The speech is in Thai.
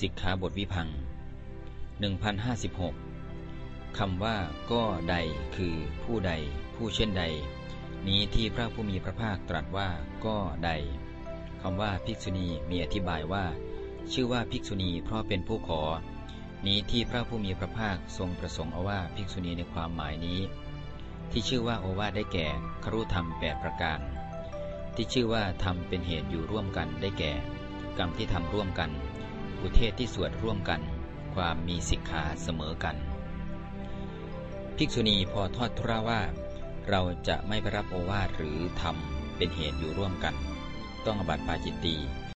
สิกขาบทวิพัง1056 คำว่าก็ใดคือผู้ใด ผู้เช่นใด นี้ที่พระผู้มีพระภาคตรัสว่าก็ใดคำว่าภิกษุณีมีอธิบายว่า ชื่อว่าภิกษุณีเพราะเป็นผู้ขอ นี้ที่พระผู้มีพระภาคทรงประสงค์เอาว่าภิกษุณีในความหมายนี้ ที่ชื่อว่าโอวาทได้แก่ครุธรรมแปดประการ ที่ชื่อว่าทำเป็นเหตุอยู่ร่วมกันได้แก่ กรรมที่ทำร่วมกัน อุเทศที่สวดร่วมกัน ความมีสิกขาเสมอกัน ภิกษุณีพอทอดทุราว่า เราจะไม่ไปรับโอวาทหรือทำเป็นเหตุอยู่ร่วมกัน ต้องอบัติปาจิตตี